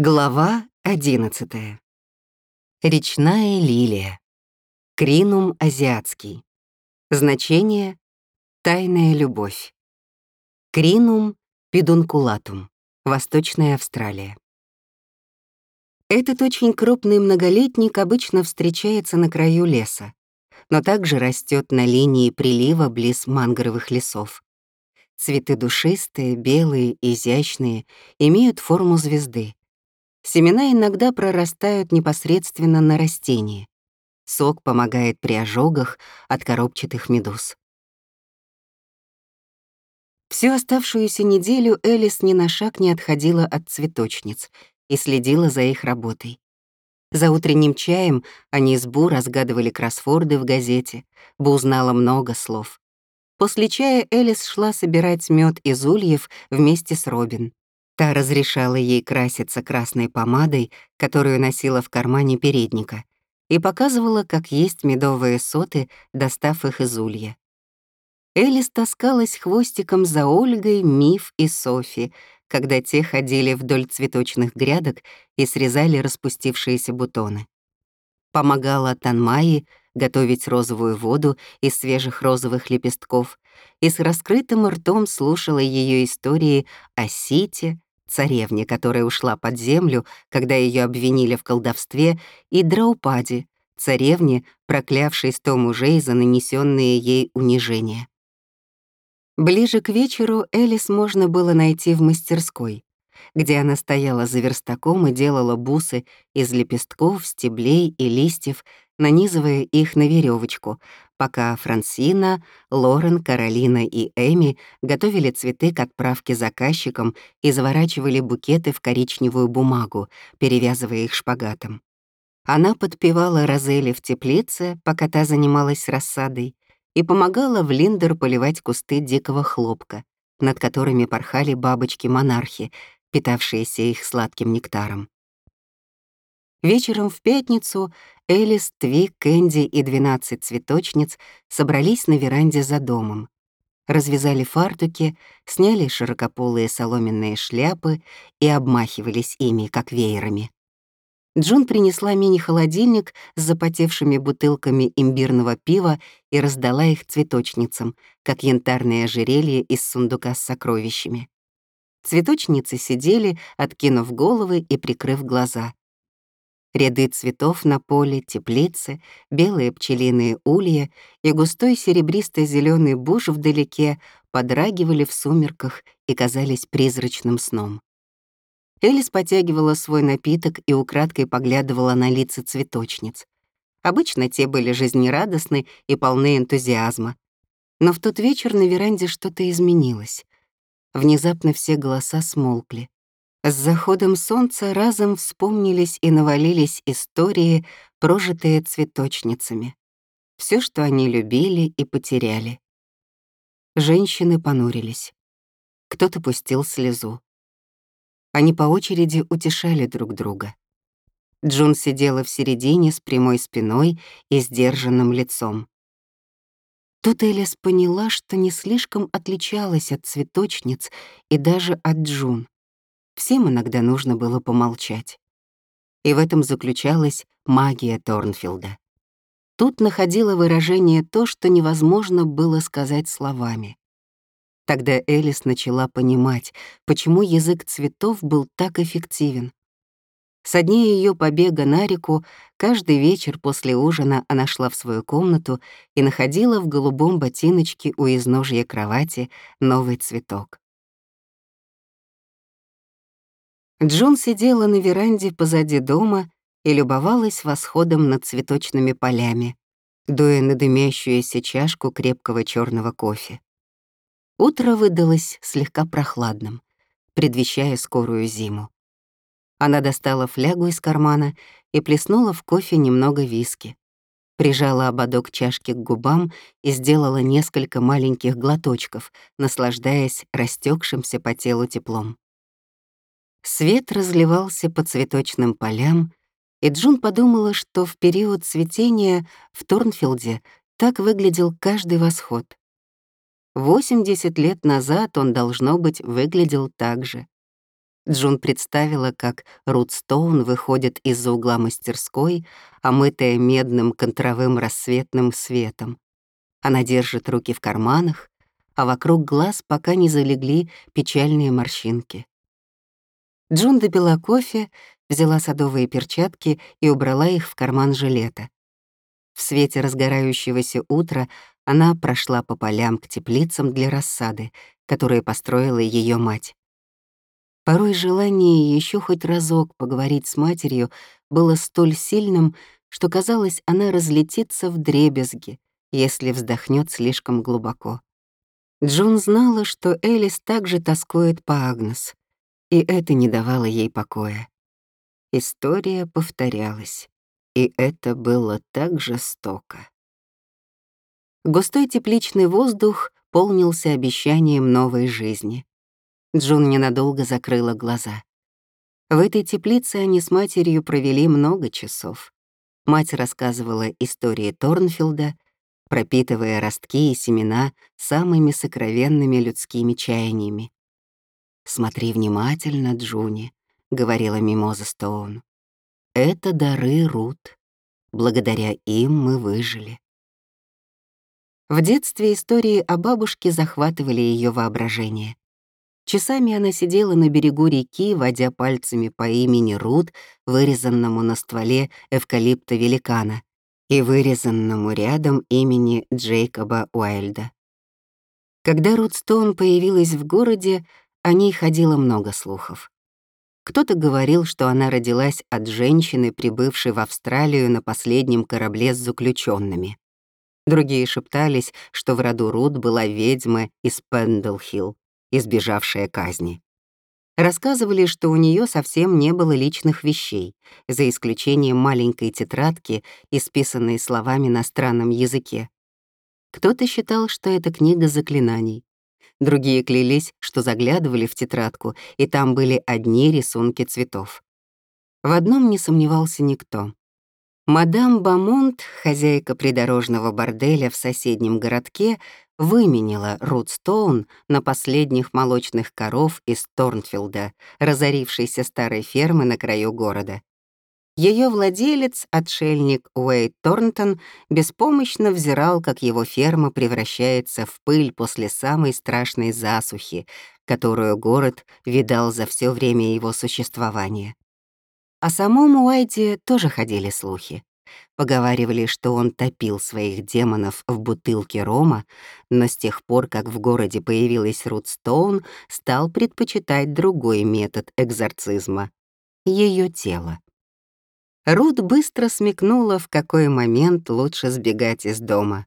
Глава 11. Речная лилия. Кринум азиатский. Значение — тайная любовь. Кринум педункулатум. Восточная Австралия. Этот очень крупный многолетник обычно встречается на краю леса, но также растет на линии прилива близ мангровых лесов. Цветы душистые, белые, изящные, имеют форму звезды. Семена иногда прорастают непосредственно на растении. Сок помогает при ожогах от коробчатых медуз. Всю оставшуюся неделю Элис ни на шаг не отходила от цветочниц и следила за их работой. За утренним чаем они с Бу разгадывали кроссворды в газете. Бу знала много слов. После чая Элис шла собирать мед из ульев вместе с Робин. Та разрешала ей краситься красной помадой, которую носила в кармане передника, и показывала, как есть медовые соты, достав их из улья. Элис таскалась хвостиком за Ольгой, Миф и Софи, когда те ходили вдоль цветочных грядок и срезали распустившиеся бутоны. Помогала Танмаи готовить розовую воду из свежих розовых лепестков и с раскрытым ртом слушала ее истории о Сите, царевне, которая ушла под землю, когда ее обвинили в колдовстве, и Драупаде, царевне, проклявшей сто мужей за нанесенные ей унижения. Ближе к вечеру Элис можно было найти в мастерской, где она стояла за верстаком и делала бусы из лепестков, стеблей и листьев, нанизывая их на веревочку, пока Франсина, Лорен, Каролина и Эми готовили цветы к отправке заказчикам и заворачивали букеты в коричневую бумагу, перевязывая их шпагатом. Она подпевала Розели в теплице, пока та занималась рассадой, и помогала в Линдер поливать кусты дикого хлопка, над которыми порхали бабочки-монархи, питавшиеся их сладким нектаром. Вечером в пятницу Элис, Твик, Кэнди и 12 цветочниц собрались на веранде за домом. Развязали фартуки, сняли широкополые соломенные шляпы и обмахивались ими, как веерами. Джун принесла мини-холодильник с запотевшими бутылками имбирного пива и раздала их цветочницам, как янтарное ожерелье из сундука с сокровищами. Цветочницы сидели, откинув головы и прикрыв глаза. Ряды цветов на поле, теплицы, белые пчелиные улья и густой серебристо зеленый буш вдалеке подрагивали в сумерках и казались призрачным сном. Элис потягивала свой напиток и украдкой поглядывала на лица цветочниц. Обычно те были жизнерадостны и полны энтузиазма. Но в тот вечер на веранде что-то изменилось. Внезапно все голоса смолкли. С заходом солнца разом вспомнились и навалились истории, прожитые цветочницами. Все, что они любили и потеряли. Женщины понурились. Кто-то пустил слезу. Они по очереди утешали друг друга. Джун сидела в середине с прямой спиной и сдержанным лицом. Тут Элис поняла, что не слишком отличалась от цветочниц и даже от Джун. Всем иногда нужно было помолчать. И в этом заключалась магия Торнфилда. Тут находило выражение то, что невозможно было сказать словами. Тогда Элис начала понимать, почему язык цветов был так эффективен. Со дней ее побега на реку каждый вечер после ужина она шла в свою комнату и находила в голубом ботиночке у изножья кровати новый цветок. Джон сидела на веранде позади дома и любовалась восходом над цветочными полями, дуя на дымящуюся чашку крепкого черного кофе. Утро выдалось слегка прохладным, предвещая скорую зиму. Она достала флягу из кармана и плеснула в кофе немного виски. Прижала ободок чашки к губам и сделала несколько маленьких глоточков, наслаждаясь растекшимся по телу теплом. Свет разливался по цветочным полям, и Джун подумала, что в период цветения в Торнфилде так выглядел каждый восход. 80 лет назад он, должно быть, выглядел так же. Джун представила, как Рут Стоун выходит из-за угла мастерской, омытая медным контровым рассветным светом. Она держит руки в карманах, а вокруг глаз пока не залегли печальные морщинки. Джун допила кофе, взяла садовые перчатки и убрала их в карман жилета. В свете разгорающегося утра она прошла по полям к теплицам для рассады, которые построила ее мать. Порой желание еще хоть разок поговорить с матерью было столь сильным, что казалось, она разлетится в дребезги, если вздохнет слишком глубоко. Джун знала, что Элис также тоскует по Агнес, и это не давало ей покоя. История повторялась, и это было так жестоко. Густой тепличный воздух полнился обещанием новой жизни. Джун ненадолго закрыла глаза. В этой теплице они с матерью провели много часов. Мать рассказывала истории Торнфилда, пропитывая ростки и семена самыми сокровенными людскими чаяниями. «Смотри внимательно, Джуни», — говорила Мимоза Стоун. «Это дары Рут. Благодаря им мы выжили». В детстве истории о бабушке захватывали ее воображение. Часами она сидела на берегу реки, водя пальцами по имени Рут, вырезанному на стволе эвкалипта великана, и вырезанному рядом имени Джейкоба Уайльда. Когда Рут Стоун появилась в городе, о ней ходило много слухов. Кто-то говорил, что она родилась от женщины, прибывшей в Австралию на последнем корабле с заключенными. Другие шептались, что в роду Рут была ведьма из Пендлхилл избежавшая казни. Рассказывали, что у нее совсем не было личных вещей, за исключением маленькой тетрадки, исписанной словами на странном языке. Кто-то считал, что это книга заклинаний. Другие клялись, что заглядывали в тетрадку, и там были одни рисунки цветов. В одном не сомневался никто. Мадам Бамонт, хозяйка придорожного борделя в соседнем городке, выменила Рут Стоун на последних молочных коров из Торнфилда, разорившейся старой фермы на краю города. Ее владелец, отшельник Уэйд Торнтон, беспомощно взирал, как его ферма превращается в пыль после самой страшной засухи, которую город видал за все время его существования. О самом Уайде тоже ходили слухи. Поговаривали, что он топил своих демонов в бутылке рома, но с тех пор, как в городе появилась Рут Стоун, стал предпочитать другой метод экзорцизма — ее тело. Рут быстро смекнула, в какой момент лучше сбегать из дома.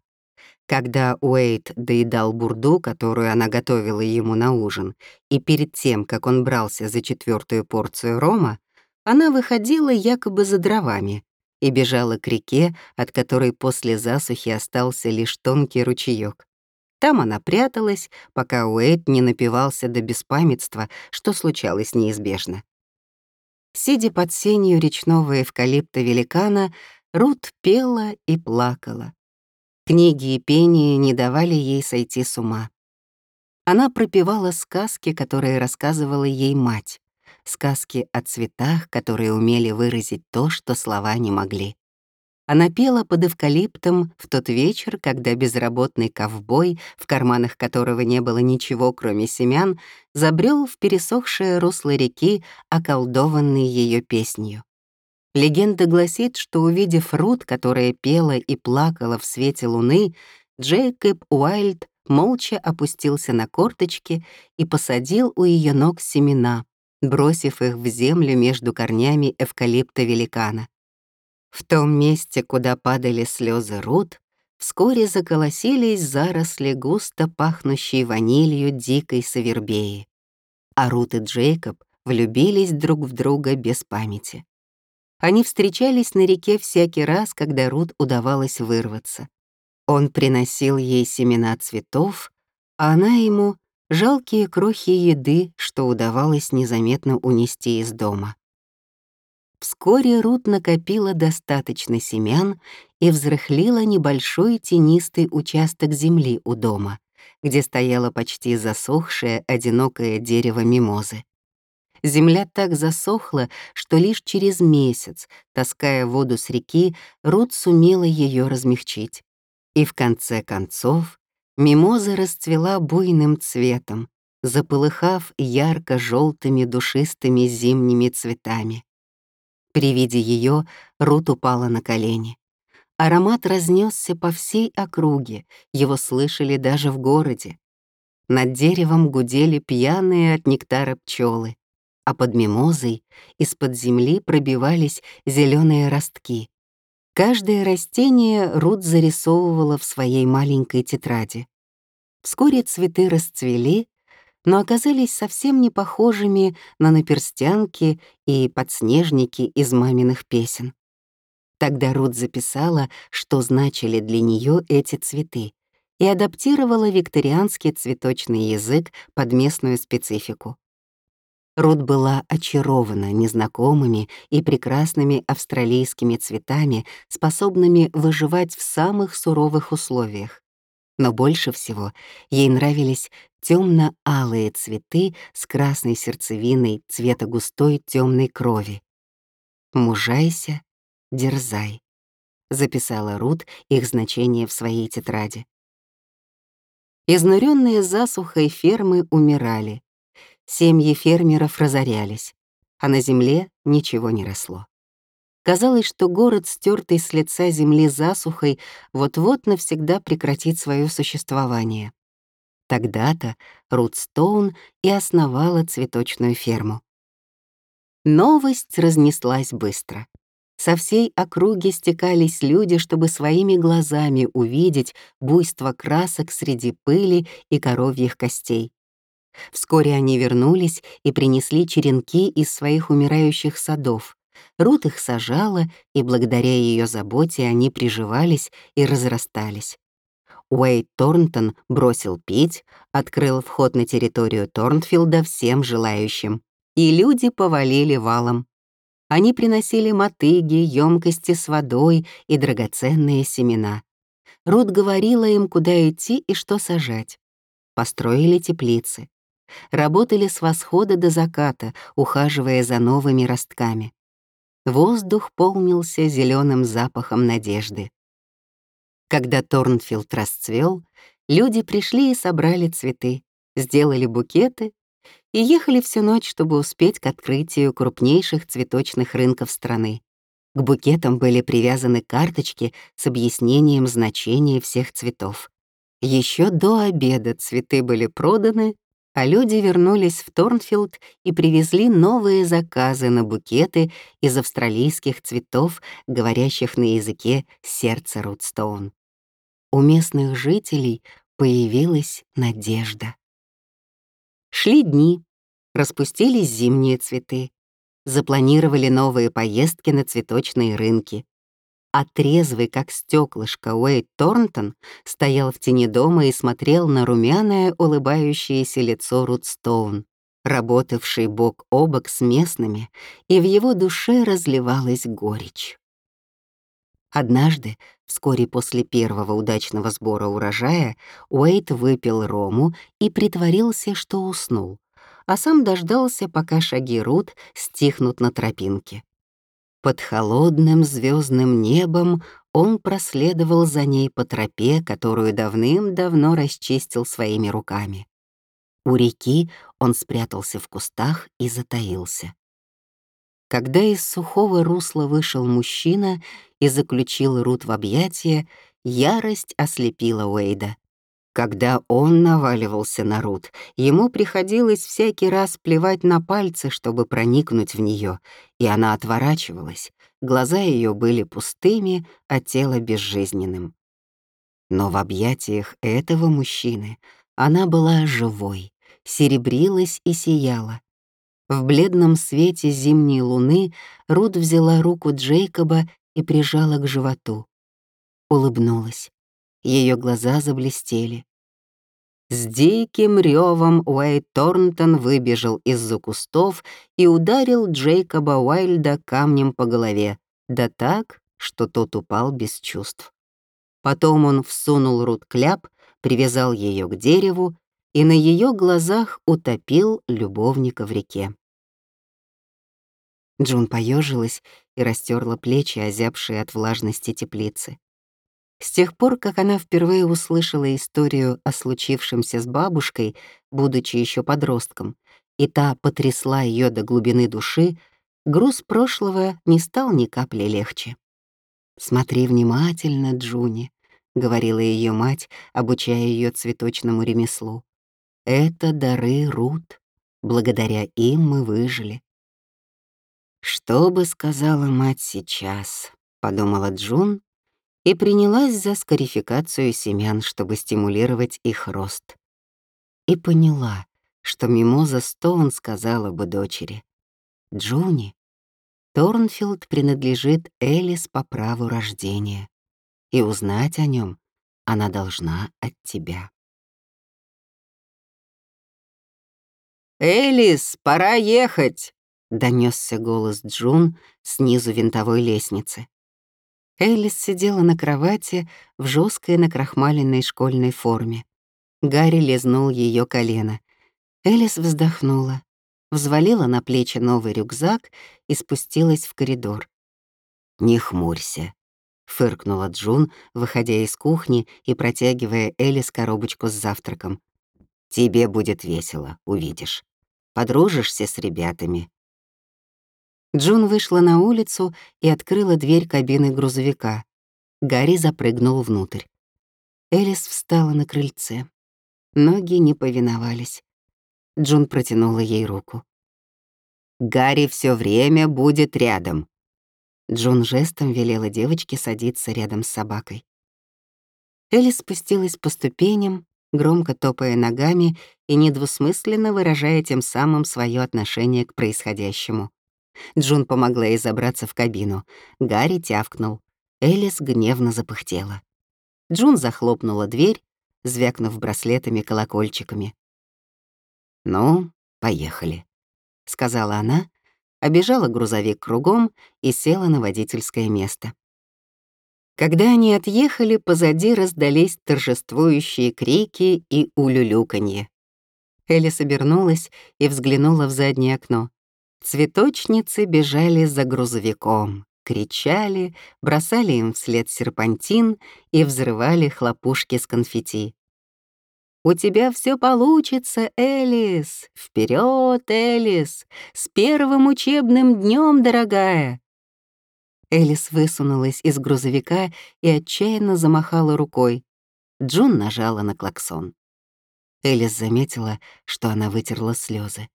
Когда Уэйт доедал бурду, которую она готовила ему на ужин, и перед тем, как он брался за четвертую порцию рома, она выходила якобы за дровами и бежала к реке, от которой после засухи остался лишь тонкий ручеёк. Там она пряталась, пока Уэйд не напивался до беспамятства, что случалось неизбежно. Сидя под сенью речного эвкалипта великана, Рут пела и плакала. Книги и пение не давали ей сойти с ума. Она пропевала сказки, которые рассказывала ей мать сказки о цветах, которые умели выразить то, что слова не могли. Она пела под эвкалиптом в тот вечер, когда безработный ковбой, в карманах которого не было ничего, кроме семян, забрел в пересохшее русло реки, околдованный ее песнью. Легенда гласит, что, увидев Рут, которая пела и плакала в свете луны, Джейкоб Уайльд молча опустился на корточки и посадил у ее ног семена, бросив их в землю между корнями эвкалипта великана. В том месте, куда падали слезы Рут, вскоре заколосились заросли густо пахнущей ванилью дикой савербеи. А Рут и Джейкоб влюбились друг в друга без памяти. Они встречались на реке всякий раз, когда Рут удавалось вырваться. Он приносил ей семена цветов, а она ему жалкие крохи еды, что удавалось незаметно унести из дома. Вскоре Рут накопила достаточно семян и взрыхлила небольшой тенистый участок земли у дома, где стояло почти засохшее одинокое дерево мимозы. Земля так засохла, что лишь через месяц, таская воду с реки, Рут сумела ее размягчить. И в конце концов мимоза расцвела буйным цветом, заполыхав ярко желтыми душистыми зимними цветами. При виде ее Рут упала на колени. Аромат разнесся по всей округе, его слышали даже в городе. Над деревом гудели пьяные от нектара пчелы, а под мимозой из-под земли пробивались зеленые ростки. Каждое растение Рут зарисовывала в своей маленькой тетради. Вскоре цветы расцвели, но оказались совсем не похожими на наперстянки и подснежники из маминых песен. Тогда Рут записала, что значили для нее эти цветы, и адаптировала викторианский цветочный язык под местную специфику. Рут была очарована незнакомыми и прекрасными австралийскими цветами, способными выживать в самых суровых условиях. Но больше всего ей нравились темно-алые цветы с красной сердцевиной цвета густой темной крови. «Мужайся, дерзай», — записала Рут их значение в своей тетради. Изнуренные засухой фермы умирали, Семьи фермеров разорялись, а на земле ничего не росло. Казалось, что город, стертый с лица земли засухой, вот-вот навсегда прекратит свое существование. Тогда-то Рут Стоун и основала цветочную ферму. Новость разнеслась быстро. Со всей округи стекались люди, чтобы своими глазами увидеть буйство красок среди пыли и коровьих костей. Вскоре они вернулись и принесли черенки из своих умирающих садов. Рут их сажала, и благодаря ее заботе они приживались и разрастались. Уэйд Торнтон бросил пить, открыл вход на территорию Торнфилда всем желающим, и люди повалили валом. Они приносили мотыги, емкости с водой и драгоценные семена. Рут говорила им, куда идти и что сажать. Построили теплицы работали с восхода до заката, ухаживая за новыми ростками. Воздух полнился зеленым запахом надежды. Когда Торнфилд расцвел, люди пришли и собрали цветы, сделали букеты и ехали всю ночь, чтобы успеть к открытию крупнейших цветочных рынков страны. К букетам были привязаны карточки с объяснением значения всех цветов. Еще до обеда цветы были проданы, а люди вернулись в Торнфилд и привезли новые заказы на букеты из австралийских цветов, говорящих на языке сердца Рудстоун. У местных жителей появилась надежда. Шли дни, распустились зимние цветы, запланировали новые поездки на цветочные рынки, а трезвый, как стеклышко, Уэйд Торнтон стоял в тени дома и смотрел на румяное, улыбающееся лицо Рудстоун, работавший бок о бок с местными, и в его душе разливалась горечь. Однажды, вскоре после первого удачного сбора урожая, Уэйд выпил рому и притворился, что уснул, а сам дождался, пока шаги Рут стихнут на тропинке. Под холодным звездным небом он проследовал за ней по тропе, которую давным-давно расчистил своими руками. У реки он спрятался в кустах и затаился. Когда из сухого русла вышел мужчина и заключил Рут в объятия, ярость ослепила Уэйда. Когда он наваливался на Рут, ему приходилось всякий раз плевать на пальцы, чтобы проникнуть в нее, и она отворачивалась. Глаза ее были пустыми, а тело безжизненным. Но в объятиях этого мужчины она была живой, серебрилась и сияла. В бледном свете зимней луны Рут взяла руку Джейкоба и прижала к животу. Улыбнулась. Ее глаза заблестели. С диким ревом Уэйд Торнтон выбежал из-за кустов и ударил Джейкоба Уайльда камнем по голове, да так, что тот упал без чувств. Потом он всунул Рут кляп, привязал ее к дереву и на ее глазах утопил любовника в реке. Джун поежилась и растерла плечи, озябшие от влажности теплицы. С тех пор, как она впервые услышала историю о случившемся с бабушкой, будучи еще подростком, и та потрясла ее до глубины души, груз прошлого не стал ни капли легче. «Смотри внимательно, Джуни», — говорила ее мать, обучая ее цветочному ремеслу. «Это дары Рут. Благодаря им мы выжили». «Что бы сказала мать сейчас?» — подумала Джун и принялась за скарификацию семян, чтобы стимулировать их рост. И поняла, что Мимоза Стоун сказала бы дочери. «Джуни, Торнфилд принадлежит Элис по праву рождения, и узнать о нем она должна от тебя». «Элис, пора ехать!» — донесся голос Джун снизу винтовой лестницы. Элис сидела на кровати в жесткой накрахмаленной школьной форме. Гарри лизнул ее колено. Элис вздохнула, взвалила на плечи новый рюкзак и спустилась в коридор. «Не хмурься», — фыркнула Джун, выходя из кухни и протягивая Элис коробочку с завтраком. «Тебе будет весело, увидишь. Подружишься с ребятами, Джун вышла на улицу и открыла дверь кабины грузовика. Гарри запрыгнул внутрь. Элис встала на крыльце. Ноги не повиновались. Джун протянула ей руку. «Гарри все время будет рядом». Джун жестом велела девочке садиться рядом с собакой. Элис спустилась по ступеням, громко топая ногами и недвусмысленно выражая тем самым свое отношение к происходящему. Джун помогла ей забраться в кабину. Гарри тявкнул. Элис гневно запыхтела. Джун захлопнула дверь, звякнув браслетами-колокольчиками. «Ну, поехали», — сказала она, обежала грузовик кругом и села на водительское место. Когда они отъехали, позади раздались торжествующие крики и улюлюканье. Элис обернулась и взглянула в заднее окно. Цветочницы бежали за грузовиком, кричали, бросали им вслед серпантин и взрывали хлопушки с конфетти. «У тебя все получится, Элис! Вперед, Элис! С первым учебным днем, дорогая!» Элис высунулась из грузовика и отчаянно замахала рукой. Джун нажала на клаксон. Элис заметила, что она вытерла слезы.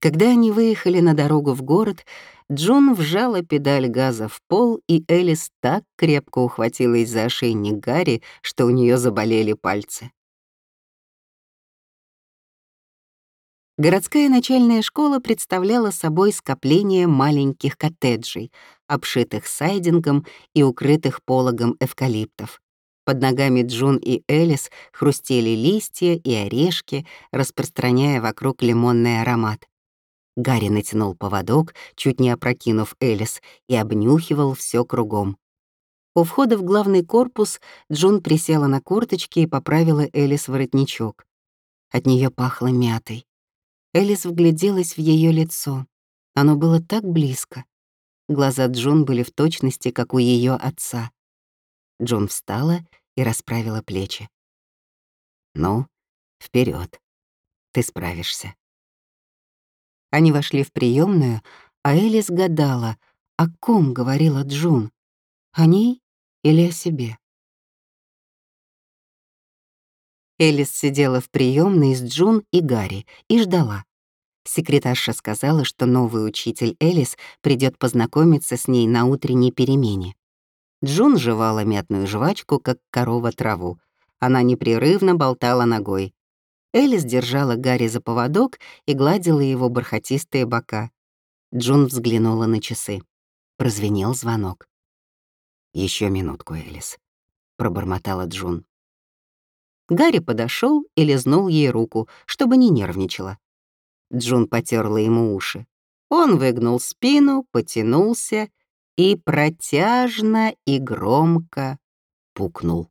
Когда они выехали на дорогу в город, Джун вжала педаль газа в пол, и Элис так крепко ухватилась за ошейник Гарри, что у нее заболели пальцы. Городская начальная школа представляла собой скопление маленьких коттеджей, обшитых сайдингом и укрытых пологом эвкалиптов. Под ногами Джун и Элис хрустели листья и орешки, распространяя вокруг лимонный аромат. Гарри натянул поводок, чуть не опрокинув Элис, и обнюхивал все кругом. У входа в главный корпус Джун присела на корточки и поправила Элис воротничок. От нее пахло мятой. Элис вгляделась в ее лицо. Оно было так близко. Глаза Джун были в точности, как у ее отца. Джун встала и расправила плечи. «Ну, вперед, Ты справишься». Они вошли в приемную, а Элис гадала, о ком говорила Джун, о ней или о себе. Элис сидела в приемной с Джун и Гарри и ждала. Секретарша сказала, что новый учитель Элис придет познакомиться с ней на утренней перемене. Джун жевала мятную жвачку, как корова траву. Она непрерывно болтала ногой. Элис держала Гарри за поводок и гладила его бархатистые бока. Джун взглянула на часы. Прозвенел звонок. Еще минутку, Элис», — пробормотала Джун. Гарри подошел и лизнул ей руку, чтобы не нервничала. Джун потерла ему уши. Он выгнул спину, потянулся и протяжно и громко пукнул.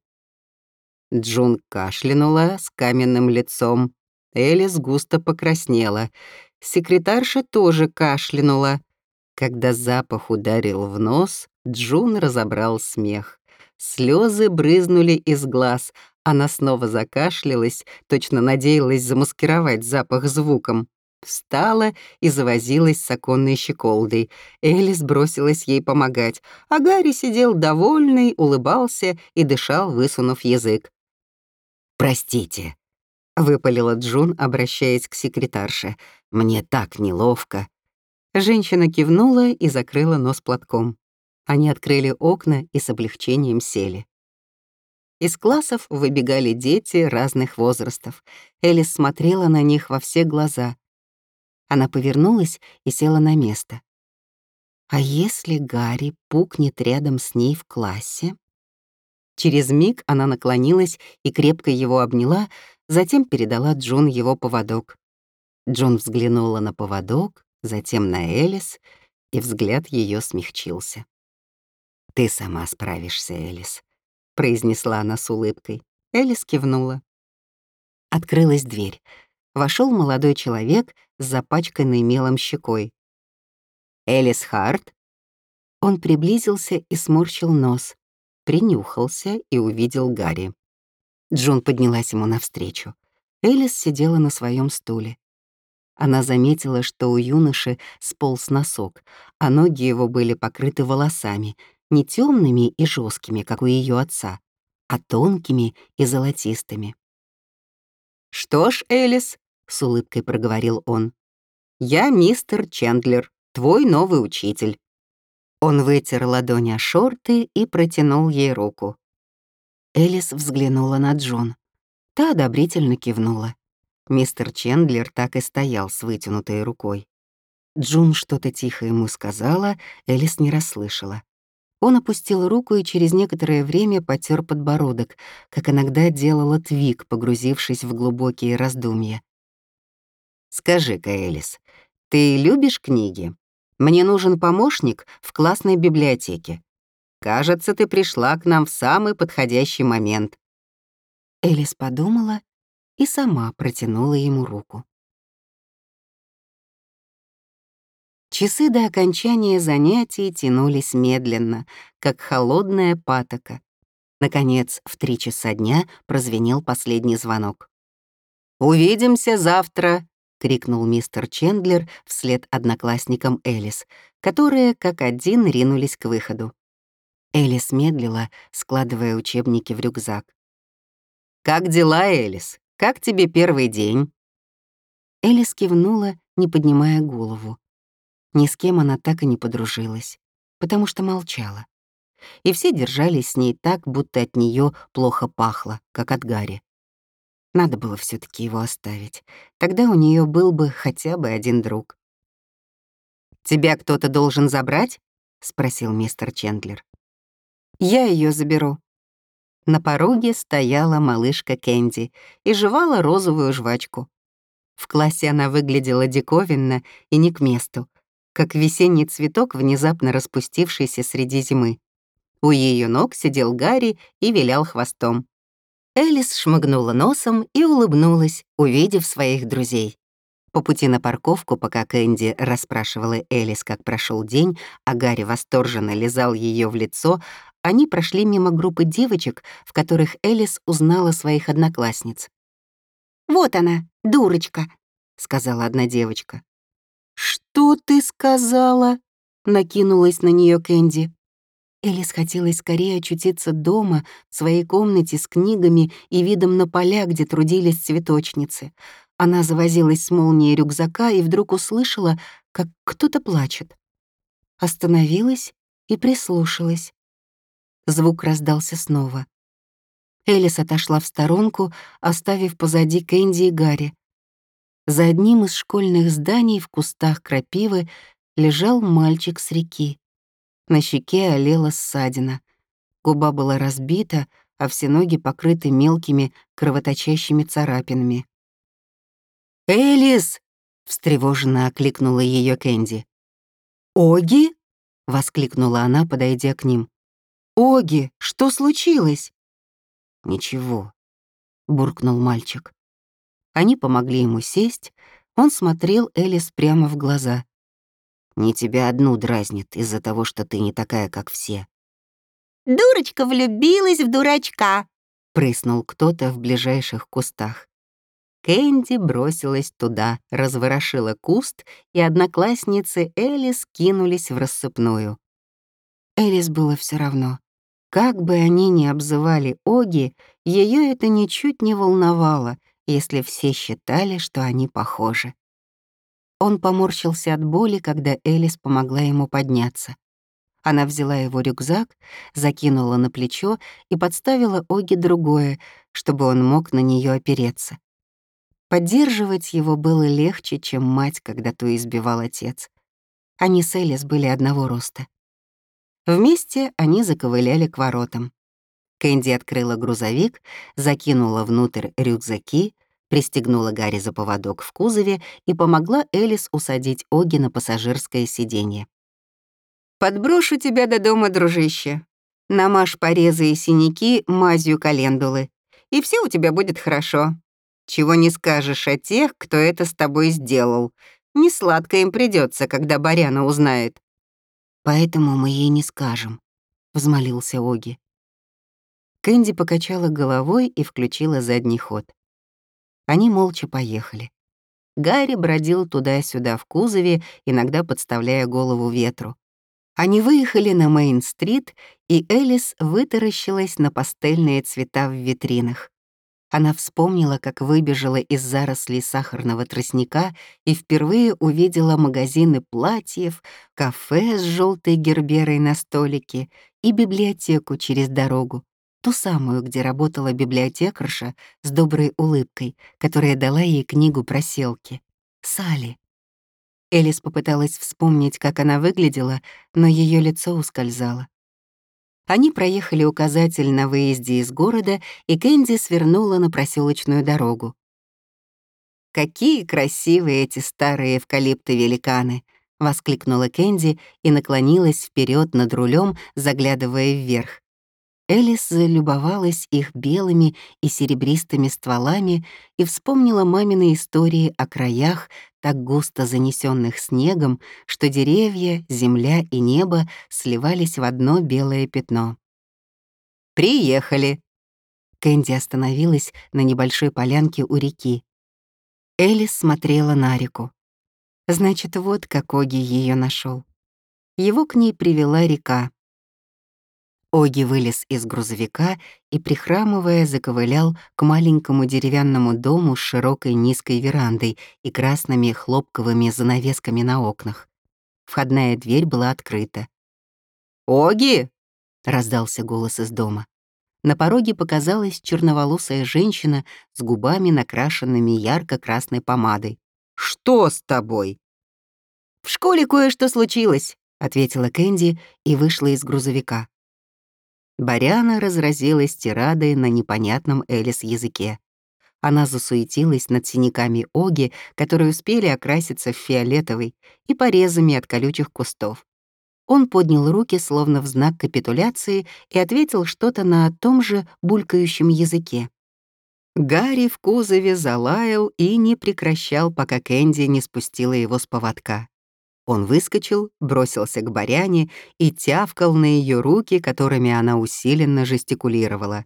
Джун кашлянула с каменным лицом. Элис густо покраснела. Секретарша тоже кашлянула. Когда запах ударил в нос, Джун разобрал смех. Слезы брызнули из глаз. Она снова закашлялась, точно надеялась замаскировать запах звуком. Встала и завозилась с оконной щеколдой. Элис бросилась ей помогать, а Гарри сидел довольный, улыбался и дышал, высунув язык. «Простите», — выпалила Джун, обращаясь к секретарше. «Мне так неловко». Женщина кивнула и закрыла нос платком. Они открыли окна и с облегчением сели. Из классов выбегали дети разных возрастов. Элис смотрела на них во все глаза. Она повернулась и села на место. А если Гарри пукнет рядом с ней в классе? Через миг она наклонилась и крепко его обняла, затем передала Джун его поводок. Джун взглянула на поводок, затем на Элис, и взгляд ее смягчился. «Ты сама справишься, Элис», — произнесла она с улыбкой. Элис кивнула. Открылась дверь. Вошел молодой человек с запачканной мелом щекой. «Элис Харт?» Он приблизился и сморщил нос принюхался и увидел Гарри. Джун поднялась ему навстречу. Элис сидела на своем стуле. Она заметила, что у юноши сполз носок, а ноги его были покрыты волосами, не темными и жесткими, как у ее отца, а тонкими и золотистыми. «Что ж, Элис», — с улыбкой проговорил он, — «я мистер Чендлер, твой новый учитель. Он вытер ладони о шорты и протянул ей руку. Элис взглянула на Джон. Та одобрительно кивнула. Мистер Чендлер так и стоял с вытянутой рукой. Джун что-то тихо ему сказала, Элис не расслышала. Он опустил руку и через некоторое время потер подбородок, как иногда делала Твик, погрузившись в глубокие раздумья. «Скажи-ка, Элис, ты любишь книги?» Мне нужен помощник в классной библиотеке. Кажется, ты пришла к нам в самый подходящий момент». Элис подумала и сама протянула ему руку. Часы до окончания занятий тянулись медленно, как холодная патока. Наконец, в три часа дня прозвенел последний звонок. «Увидимся завтра», — крикнул мистер Чендлер вслед одноклассникам Элис, которые как один ринулись к выходу. Элис медлила, складывая учебники в рюкзак. «Как дела, Элис? Как тебе первый день?» Элис кивнула, не поднимая голову. Ни с кем она так и не подружилась, потому что молчала. И все держались с ней так, будто от нее плохо пахло, как от Гарри. Надо было все таки его оставить. Тогда у нее был бы хотя бы один друг. «Тебя кто-то должен забрать?» — спросил мистер Чендлер. «Я ее заберу». На пороге стояла малышка Кэнди и жевала розовую жвачку. В классе она выглядела диковинно и не к месту, как весенний цветок, внезапно распустившийся среди зимы. У ее ног сидел Гарри и вилял хвостом. Элис шмыгнула носом и улыбнулась, увидев своих друзей. По пути на парковку, пока Кэнди расспрашивала Элис, как прошел день, а Гарри восторженно лизал ее в лицо, они прошли мимо группы девочек, в которых Элис узнала своих одноклассниц. «Вот она, дурочка», — сказала одна девочка. «Что ты сказала?» — накинулась на нее Кэнди. Элис хотелось скорее очутиться дома, в своей комнате с книгами и видом на поля, где трудились цветочницы. Она завозилась с молнией рюкзака и вдруг услышала, как кто-то плачет. Остановилась и прислушалась. Звук раздался снова. Элис отошла в сторонку, оставив позади Кэнди и Гарри. За одним из школьных зданий в кустах крапивы лежал мальчик с реки. На щеке олела ссадина. Губа была разбита, а все ноги покрыты мелкими кровоточащими царапинами. «Элис!» — встревоженно окликнула ее Кэнди. «Оги?» — воскликнула она, подойдя к ним. «Оги, что случилось?» «Ничего», — буркнул мальчик. Они помогли ему сесть, он смотрел Элис прямо в глаза. Не тебя одну дразнит из-за того, что ты не такая, как все». «Дурочка влюбилась в дурачка», — прыснул кто-то в ближайших кустах. Кэнди бросилась туда, разворошила куст, и одноклассницы Элис кинулись в рассыпную. Элис было все равно. Как бы они ни обзывали Оги, ее это ничуть не волновало, если все считали, что они похожи. Он поморщился от боли, когда Элис помогла ему подняться. Она взяла его рюкзак, закинула на плечо и подставила Оги другое, чтобы он мог на нее опереться. Поддерживать его было легче, чем мать, когда то избивал отец. Они с Элис были одного роста. Вместе они заковыляли к воротам. Кэнди открыла грузовик, закинула внутрь рюкзаки, пристегнула Гарри за поводок в кузове и помогла Элис усадить Оги на пассажирское сиденье. «Подброшу тебя до дома, дружище. Намажь порезы и синяки мазью календулы, и все у тебя будет хорошо. Чего не скажешь о тех, кто это с тобой сделал. Не сладко им придется, когда Баряна узнает. Поэтому мы ей не скажем, взмолился Оги. Кэнди покачала головой и включила задний ход. Они молча поехали. Гарри бродил туда-сюда в кузове, иногда подставляя голову ветру. Они выехали на Мейн-стрит, и Элис вытаращилась на пастельные цвета в витринах. Она вспомнила, как выбежала из зарослей сахарного тростника и впервые увидела магазины платьев, кафе с желтой герберой на столике и библиотеку через дорогу, ту самую, где работала библиотекарша с доброй улыбкой, которая дала ей книгу про селки. Салли. Элис попыталась вспомнить, как она выглядела, но ее лицо ускользало. Они проехали указатель на выезде из города, и Кэнди свернула на проселочную дорогу. «Какие красивые эти старые эвкалипты-великаны!» — воскликнула Кэнди и наклонилась вперед над рулем, заглядывая вверх. Элис залюбовалась их белыми и серебристыми стволами и вспомнила мамины истории о краях, так густо занесенных снегом, что деревья, земля и небо сливались в одно белое пятно. «Приехали!» Кэнди остановилась на небольшой полянке у реки. Элис смотрела на реку. Значит, вот как Оги ее нашел. Его к ней привела река, Оги вылез из грузовика и, прихрамывая, заковылял к маленькому деревянному дому с широкой низкой верандой и красными хлопковыми занавесками на окнах. Входная дверь была открыта. «Оги!» — раздался голос из дома. На пороге показалась черноволосая женщина с губами, накрашенными ярко-красной помадой. «Что с тобой?» «В школе кое-что случилось», — ответила Кэнди и вышла из грузовика. Баряна разразилась тирадой на непонятном Элис языке. Она засуетилась над синяками Оги, которые успели окраситься в фиолетовый, и порезами от колючих кустов. Он поднял руки, словно в знак капитуляции, и ответил что-то на том же булькающем языке. Гарри в кузове залаял и не прекращал, пока Кэнди не спустила его с поводка. Он выскочил, бросился к Баряне и тявкал на ее руки, которыми она усиленно жестикулировала.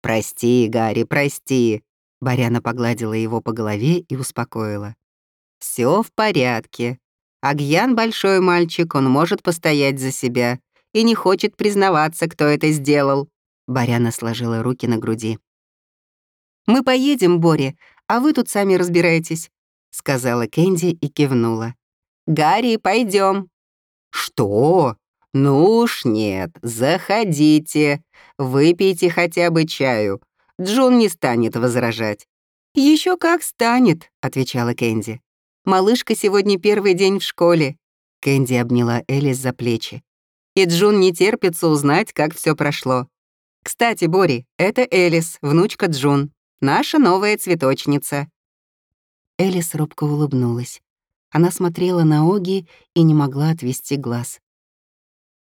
«Прости, Гарри, прости!» Баряна погладила его по голове и успокоила. Все в порядке. Агьян большой мальчик, он может постоять за себя и не хочет признаваться, кто это сделал». Баряна сложила руки на груди. «Мы поедем, Бори, а вы тут сами разбирайтесь», — сказала Кэнди и кивнула. Гарри, пойдем. Что? Ну уж нет, заходите. Выпейте хотя бы чаю. Джун не станет возражать. Еще как станет, отвечала Кэнди. Малышка сегодня первый день в школе. Кэнди обняла Элис за плечи. И Джун не терпится узнать, как все прошло. Кстати, Бори, это Элис, внучка Джун, наша новая цветочница. Элис робко улыбнулась. Она смотрела на Оги и не могла отвести глаз.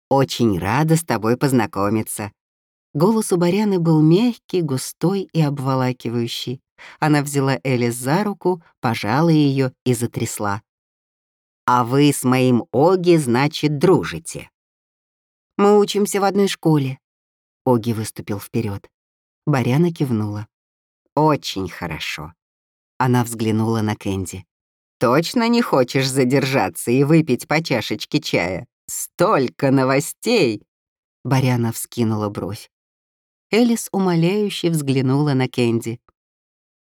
«Очень рада с тобой познакомиться». Голос у Баряны был мягкий, густой и обволакивающий. Она взяла Элис за руку, пожала ее и затрясла. А вы с моим Оги, значит, дружите. Мы учимся в одной школе. Оги выступил вперед. Баряна кивнула. Очень хорошо. Она взглянула на Кэнди. Точно не хочешь задержаться и выпить по чашечке чая? Столько новостей!» Баряна вскинула бровь. Элис умоляюще взглянула на Кэнди.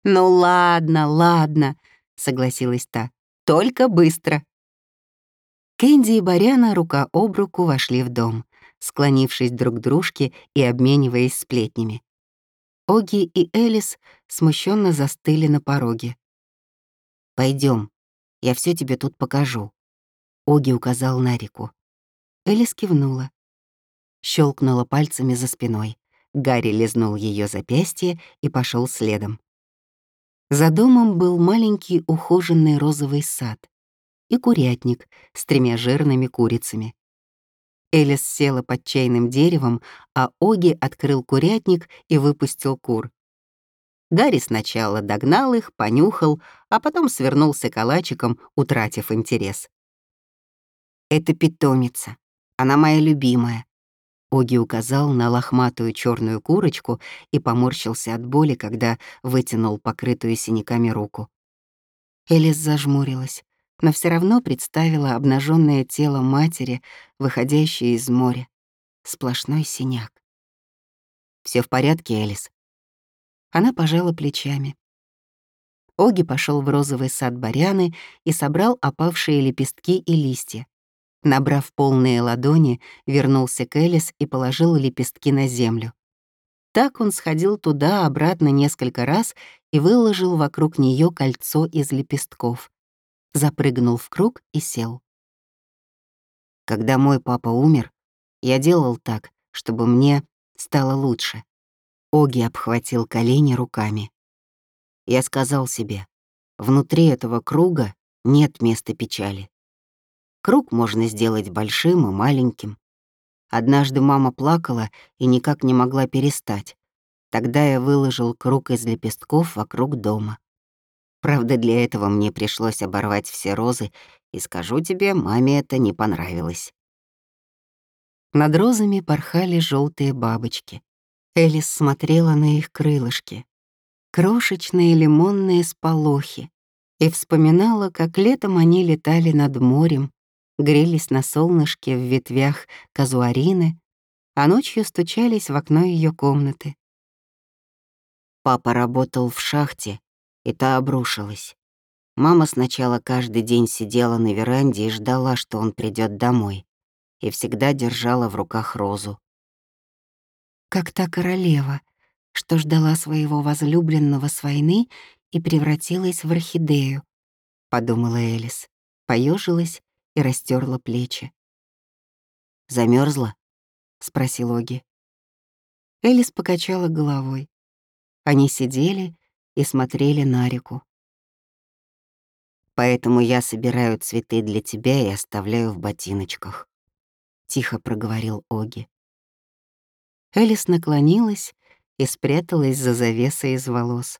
«Ну ладно, ладно», — согласилась та. «Только быстро». Кэнди и Баряна рука об руку вошли в дом, склонившись друг к дружке и обмениваясь сплетнями. Оги и Элис смущенно застыли на пороге. Пойдем, я все тебе тут покажу. Оги указал на реку. Элис кивнула. Щелкнула пальцами за спиной. Гарри лизнул ее запястье и пошел следом. За домом был маленький ухоженный розовый сад и курятник с тремя жирными курицами. Элис села под чайным деревом, а Оги открыл курятник и выпустил кур. Гарри сначала догнал их, понюхал, а потом свернулся калачиком, утратив интерес. «Это питомица. Она моя любимая». Оги указал на лохматую черную курочку и поморщился от боли, когда вытянул покрытую синяками руку. Элис зажмурилась, но все равно представила обнаженное тело матери, выходящее из моря. Сплошной синяк. Все в порядке, Элис?» Она пожала плечами. Оги пошел в розовый сад Баряны и собрал опавшие лепестки и листья. Набрав полные ладони, вернулся к Элис и положил лепестки на землю. Так он сходил туда-обратно несколько раз и выложил вокруг нее кольцо из лепестков. Запрыгнул в круг и сел. Когда мой папа умер, я делал так, чтобы мне стало лучше. Оги обхватил колени руками. Я сказал себе, внутри этого круга нет места печали. Круг можно сделать большим и маленьким. Однажды мама плакала и никак не могла перестать. Тогда я выложил круг из лепестков вокруг дома. Правда, для этого мне пришлось оборвать все розы, и скажу тебе, маме это не понравилось. Над розами порхали желтые бабочки. Элис смотрела на их крылышки, крошечные лимонные сполохи, и вспоминала, как летом они летали над морем, грелись на солнышке в ветвях казуарины, а ночью стучались в окно ее комнаты. Папа работал в шахте, и та обрушилась. Мама сначала каждый день сидела на веранде и ждала, что он придет домой, и всегда держала в руках розу как та королева, что ждала своего возлюбленного с войны и превратилась в орхидею, — подумала Элис, поежилась и растерла плечи. Замерзла? спросил Оги. Элис покачала головой. Они сидели и смотрели на реку. «Поэтому я собираю цветы для тебя и оставляю в ботиночках», — тихо проговорил Оги. Элис наклонилась и спряталась за завесой из волос.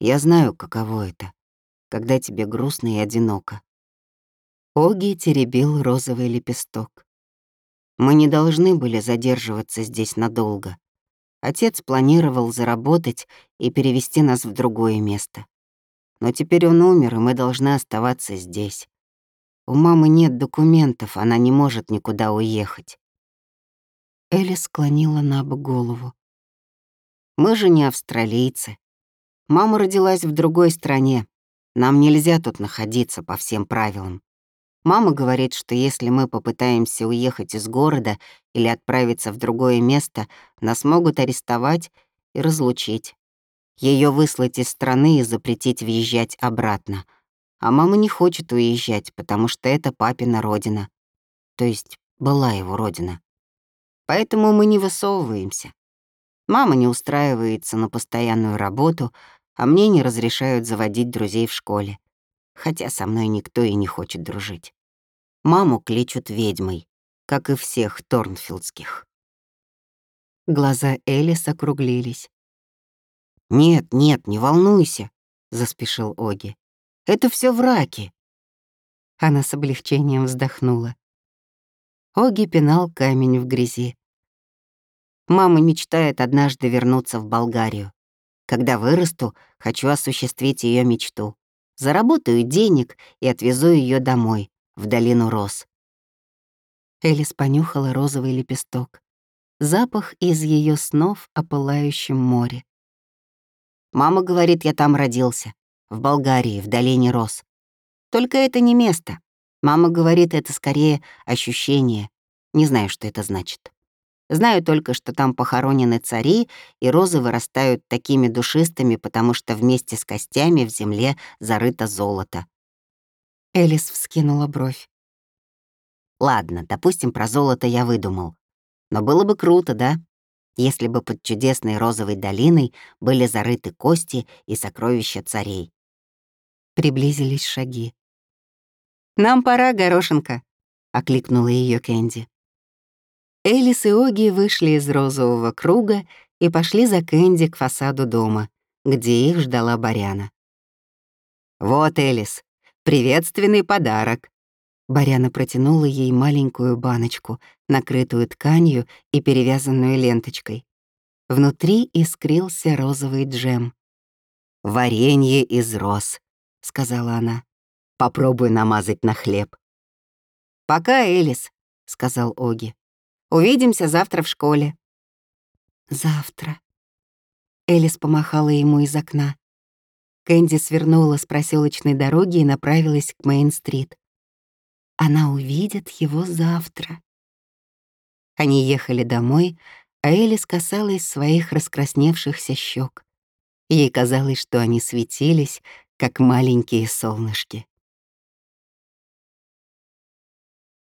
«Я знаю, каково это, когда тебе грустно и одиноко». Оги теребил розовый лепесток. «Мы не должны были задерживаться здесь надолго. Отец планировал заработать и перевести нас в другое место. Но теперь он умер, и мы должны оставаться здесь. У мамы нет документов, она не может никуда уехать. Элли склонила на бок голову. «Мы же не австралийцы. Мама родилась в другой стране. Нам нельзя тут находиться по всем правилам. Мама говорит, что если мы попытаемся уехать из города или отправиться в другое место, нас могут арестовать и разлучить. Ее выслать из страны и запретить въезжать обратно. А мама не хочет уезжать, потому что это папина родина. То есть была его родина. Поэтому мы не высовываемся. Мама не устраивается на постоянную работу, а мне не разрешают заводить друзей в школе. Хотя со мной никто и не хочет дружить. Маму кличут ведьмой, как и всех торнфилдских. Глаза Элис округлились. «Нет, нет, не волнуйся», — заспешил Оги. «Это все враки». Она с облегчением вздохнула. Оги пинал камень в грязи. Мама мечтает однажды вернуться в Болгарию. Когда вырасту, хочу осуществить ее мечту. Заработаю денег и отвезу ее домой, в долину роз. Элис понюхала розовый лепесток. Запах из ее снов о пылающем море. Мама говорит, я там родился, в Болгарии, в долине роз. Только это не место. Мама говорит, это скорее ощущение. Не знаю, что это значит. Знаю только, что там похоронены цари, и розы вырастают такими душистыми, потому что вместе с костями в земле зарыто золото. Элис вскинула бровь. Ладно, допустим, про золото я выдумал. Но было бы круто, да? Если бы под чудесной розовой долиной были зарыты кости и сокровища царей. Приблизились шаги. «Нам пора, горошинка», — окликнула ее Кэнди. Элис и Оги вышли из розового круга и пошли за Кэнди к фасаду дома, где их ждала Баряна. «Вот, Элис, приветственный подарок!» Баряна протянула ей маленькую баночку, накрытую тканью и перевязанную ленточкой. Внутри искрился розовый джем. «Варенье из роз», — сказала она. «Попробуй намазать на хлеб». «Пока, Элис», — сказал Оги. Увидимся завтра в школе». «Завтра». Элис помахала ему из окна. Кэнди свернула с проселочной дороги и направилась к Мейн-стрит. Она увидит его завтра. Они ехали домой, а Элис касалась своих раскрасневшихся щек. Ей казалось, что они светились, как маленькие солнышки.